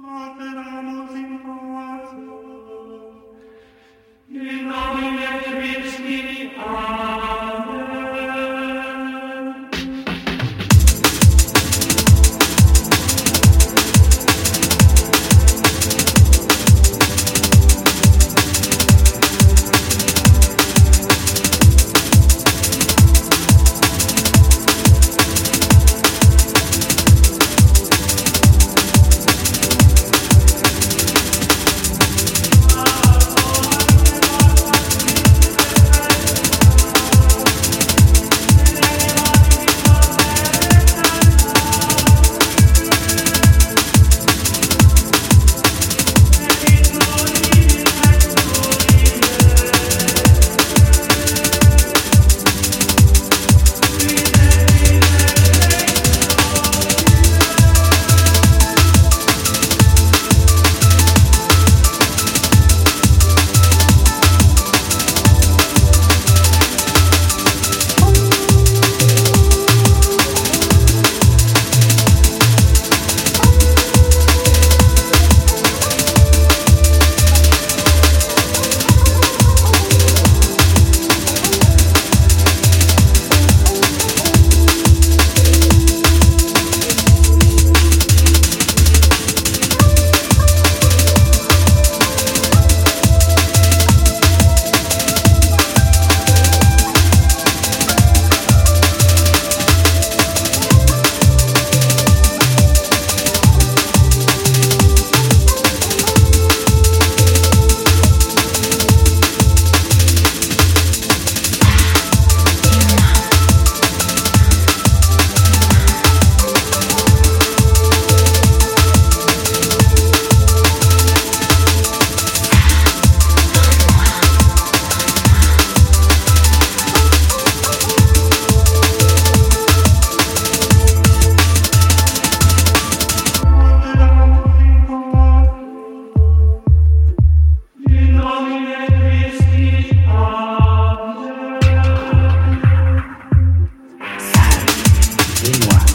Opera Dreamwalk.